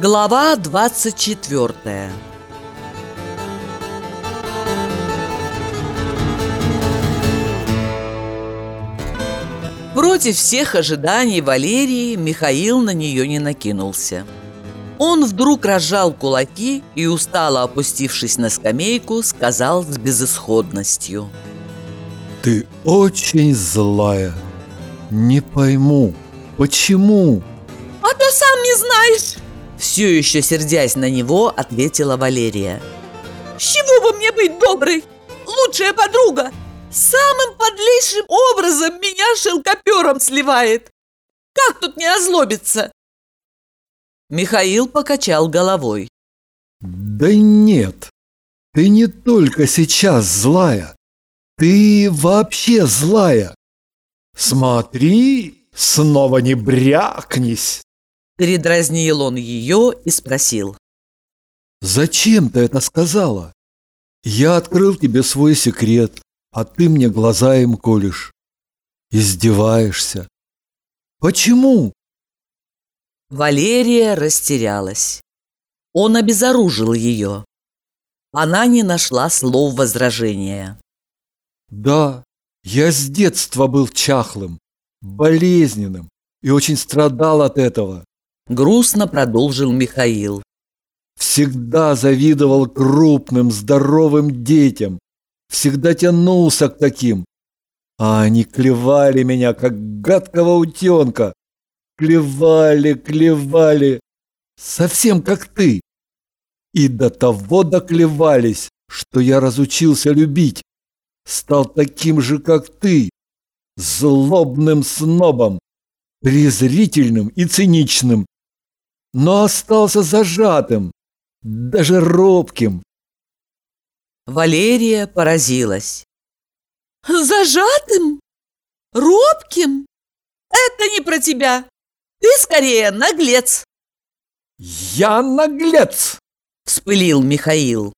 Глава 24 Против всех ожиданий Валерии Михаил на нее не накинулся. Он вдруг разжал кулаки и, устало опустившись на скамейку, сказал с безысходностью. «Ты очень злая. Не пойму, почему?» «А ты сам не знаешь!» Все еще сердясь на него, ответила Валерия. «С чего бы мне быть доброй? Лучшая подруга! Самым подлейшим образом меня шелкопером сливает! Как тут не озлобиться?» Михаил покачал головой. «Да нет, ты не только сейчас злая, ты вообще злая. Смотри, снова не брякнись!» Передразнил он ее и спросил. «Зачем ты это сказала? Я открыл тебе свой секрет, а ты мне глаза им колешь. Издеваешься. Почему?» Валерия растерялась. Он обезоружил ее. Она не нашла слов возражения. «Да, я с детства был чахлым, болезненным и очень страдал от этого. Грустно продолжил Михаил. Всегда завидовал крупным, здоровым детям. Всегда тянулся к таким. А они клевали меня, как гадкого утенка. Клевали, клевали. Совсем как ты. И до того доклевались, что я разучился любить. Стал таким же, как ты. Злобным снобом. Презрительным и циничным но остался зажатым, даже робким. Валерия поразилась. Зажатым? Робким? Это не про тебя. Ты скорее наглец. Я наглец! Вспылил Михаил.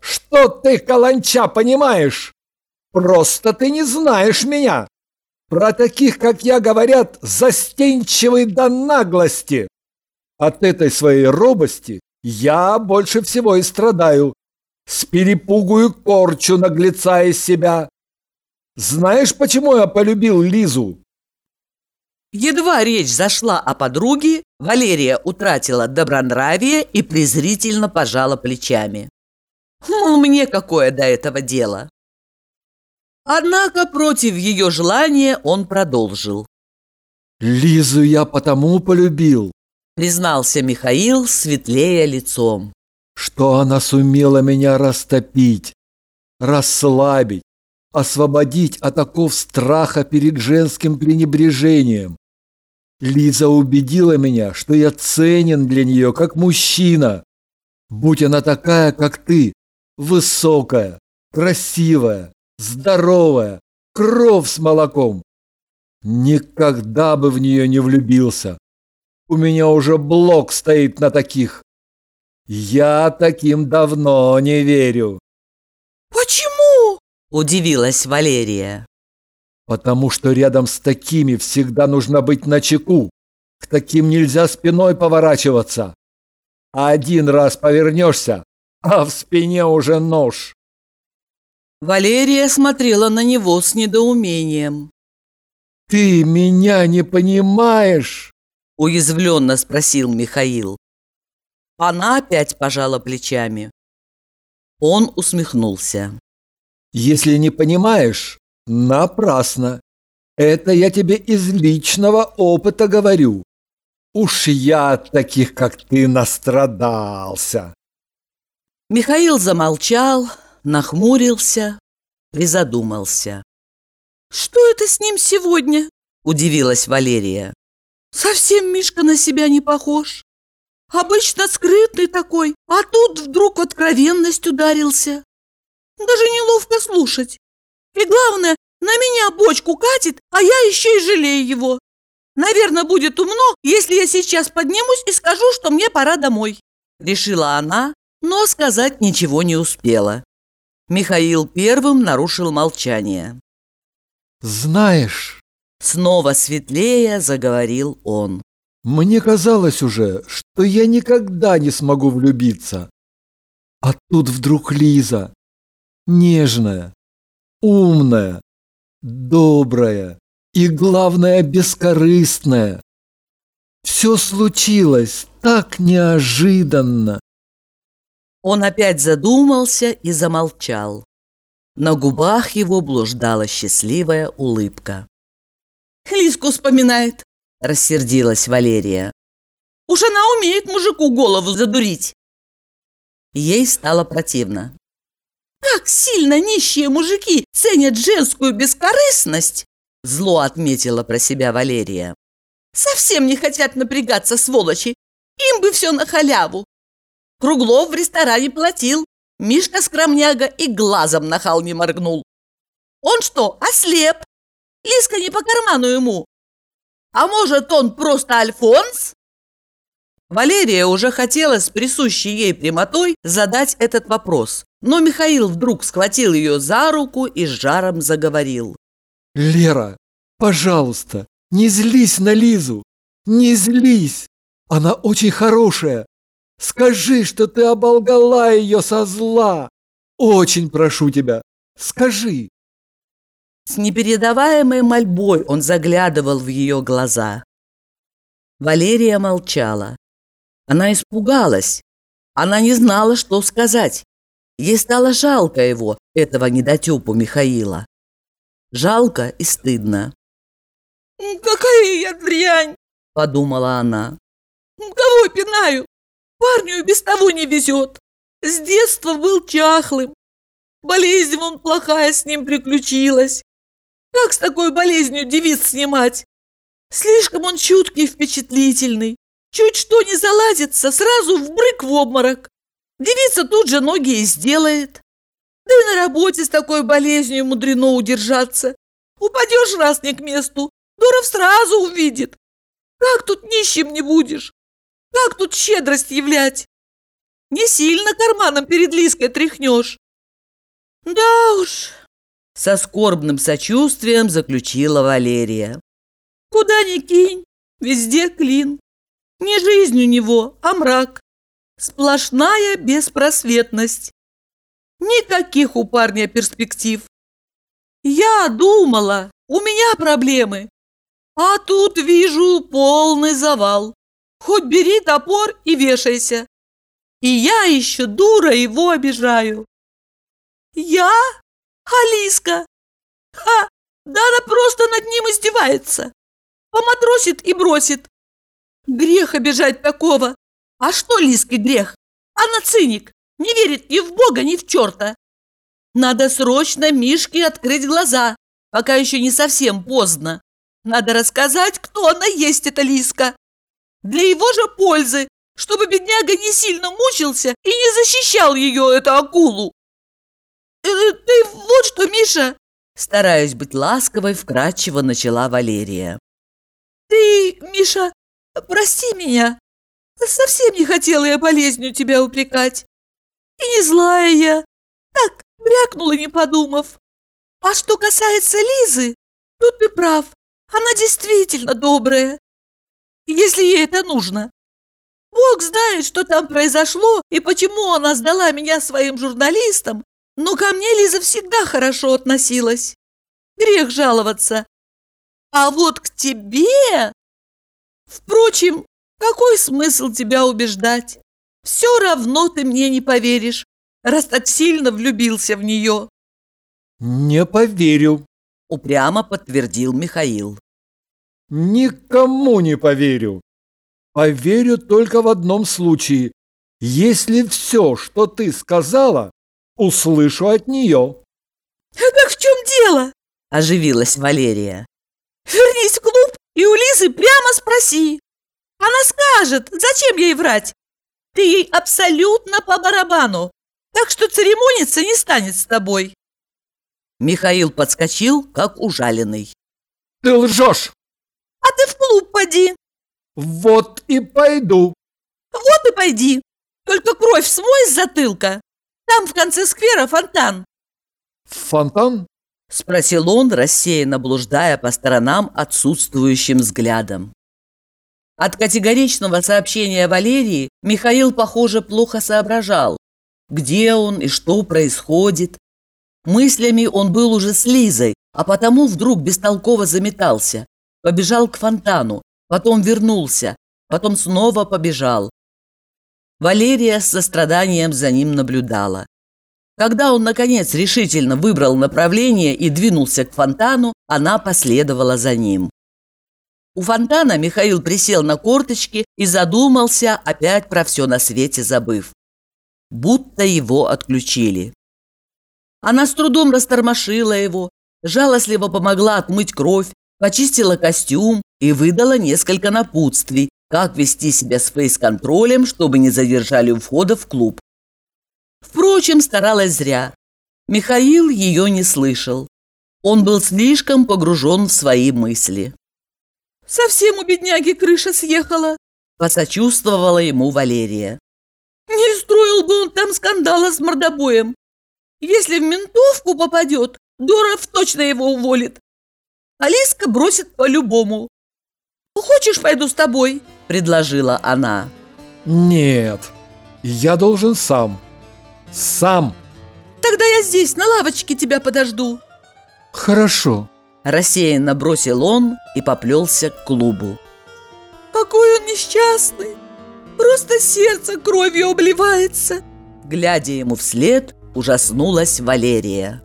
Что ты, каланча, понимаешь? Просто ты не знаешь меня. Про таких, как я, говорят, застенчивый до наглости. От этой своей робости я больше всего и страдаю. С перепугу и корчу наглеца из себя. Знаешь, почему я полюбил Лизу? Едва речь зашла о подруге, Валерия утратила добронравие и презрительно пожала плечами. Мол, мне какое до этого дело? Однако против ее желания он продолжил. Лизу я потому полюбил, признался Михаил, светлея лицом. Что она сумела меня растопить, расслабить, освободить от оков страха перед женским пренебрежением. Лиза убедила меня, что я ценен для нее как мужчина. Будь она такая, как ты, высокая, красивая, здоровая, кровь с молоком. Никогда бы в нее не влюбился. У меня уже блок стоит на таких. Я таким давно не верю. Почему? Удивилась Валерия. Потому что рядом с такими всегда нужно быть начеку. К таким нельзя спиной поворачиваться. Один раз повернешься, а в спине уже нож. Валерия смотрела на него с недоумением. «Ты меня не понимаешь!» Уязвленно спросил Михаил. Она опять пожала плечами. Он усмехнулся. «Если не понимаешь, напрасно. Это я тебе из личного опыта говорю. Уж я от таких, как ты, настрадался». Михаил замолчал, нахмурился, призадумался. «Что это с ним сегодня?» – удивилась Валерия. Совсем Мишка на себя не похож. Обычно скрытный такой, а тут вдруг в откровенность ударился. Даже неловко слушать. И главное, на меня бочку катит, а я еще и жалею его. Наверное, будет умно, если я сейчас поднимусь и скажу, что мне пора домой. Решила она, но сказать ничего не успела. Михаил первым нарушил молчание. «Знаешь, Снова светлее заговорил он. Мне казалось уже, что я никогда не смогу влюбиться. А тут вдруг Лиза, нежная, умная, добрая и, главное, бескорыстная. Все случилось так неожиданно. Он опять задумался и замолчал. На губах его блуждала счастливая улыбка. «Лиску вспоминает», — рассердилась Валерия. «Уж она умеет мужику голову задурить». Ей стало противно. «Как сильно нищие мужики ценят женскую бескорыстность!» Зло отметила про себя Валерия. «Совсем не хотят напрягаться, сволочи! Им бы все на халяву! Круглов в ресторане платил, Мишка скромняга и глазом на хал не моргнул. Он что, ослеп? Лиска не по карману ему. А может, он просто Альфонс? Валерия уже хотела с присущей ей прямотой задать этот вопрос, но Михаил вдруг схватил ее за руку и с жаром заговорил. «Лера, пожалуйста, не злись на Лизу, не злись. Она очень хорошая, Скажи, что ты оболгала ее со зла. Очень прошу тебя, скажи. С непередаваемой мольбой он заглядывал в ее глаза. Валерия молчала. Она испугалась. Она не знала, что сказать. Ей стало жалко его, этого недотепу Михаила. Жалко и стыдно. «Какая я дрянь!» – подумала она. «Кого пинаю? Парню и без того не везет. С детства был чахлым. Болезнь вон плохая с ним приключилась. Как с такой болезнью девиц снимать? Слишком он чуткий и впечатлительный. Чуть что не заладится, сразу вбрык в обморок. Девица тут же ноги и сделает. Да и на работе с такой болезнью мудрено удержаться. Упадешь раз не к месту, Дуров сразу увидит. Как тут нищим не будешь? Как тут щедрость являть? Не сильно карманом перед Лиской тряхнешь. Да уж, со скорбным сочувствием заключила Валерия. Куда ни кинь, везде клин. Не жизнь у него, а мрак. Сплошная беспросветность. Никаких у парня перспектив. Я думала, у меня проблемы. А тут вижу полный завал. Хоть бери топор и вешайся. И я еще дура его обижаю. Я? Алиска? Ха! Да она просто над ним издевается. Поматросит и бросит. Грех обижать такого. А что Лиской грех? Она циник, не верит ни в Бога, ни в черта. Надо срочно Мишке открыть глаза, пока еще не совсем поздно. Надо рассказать, кто она есть, эта Лиска. Для его же пользы, чтобы бедняга не сильно мучился и не защищал ее, эту акулу. Э, ты вот что, Миша!» Стараясь быть ласковой, вкратчиво начала Валерия. «Ты, Миша, прости меня. Совсем не хотела я болезнью тебя упрекать. И не злая я. Так, брякнула, не подумав. А что касается Лизы, тут ты прав. Она действительно добрая если ей это нужно. Бог знает, что там произошло и почему она сдала меня своим журналистам, но ко мне Лиза всегда хорошо относилась. Грех жаловаться. А вот к тебе... Впрочем, какой смысл тебя убеждать? Все равно ты мне не поверишь, раз так сильно влюбился в нее. Не поверю, упрямо подтвердил Михаил. Никому не поверю. Поверю только в одном случае. Если все, что ты сказала, услышу от нее. Так в чем дело? Оживилась Валерия. Вернись в клуб и у Лизы прямо спроси. Она скажет, зачем ей врать. Ты ей абсолютно по барабану, так что церемониться не станет с тобой. Михаил подскочил, как ужаленный. Ты лжешь! А ты в клуб поди. Вот и пойду. Вот и пойди. Только кровь смой с затылка. Там в конце сквера фонтан. Фонтан? Спросил он, рассеянно блуждая по сторонам отсутствующим взглядом. От категоричного сообщения Валерии Михаил, похоже, плохо соображал, где он и что происходит. Мыслями он был уже с Лизой, а потому вдруг бестолково заметался. Побежал к фонтану, потом вернулся, потом снова побежал. Валерия с состраданием за ним наблюдала. Когда он, наконец, решительно выбрал направление и двинулся к фонтану, она последовала за ним. У фонтана Михаил присел на корточки и задумался, опять про все на свете забыв. Будто его отключили. Она с трудом растормошила его, жалостливо помогла отмыть кровь, почистила костюм и выдала несколько напутствий, как вести себя с фейс-контролем, чтобы не задержали у входа в клуб. Впрочем, старалась зря. Михаил ее не слышал. Он был слишком погружен в свои мысли. «Совсем у бедняги крыша съехала», – посочувствовала ему Валерия. «Не строил бы он там скандала с мордобоем. Если в ментовку попадет, Доров точно его уволит. Алиска бросит по-любому. «Хочешь, пойду с тобой?» – предложила она. «Нет, я должен сам. Сам!» «Тогда я здесь, на лавочке тебя подожду». «Хорошо». Рассеянно бросил он и поплелся к клубу. «Какой он несчастный! Просто сердце кровью обливается!» Глядя ему вслед, ужаснулась Валерия.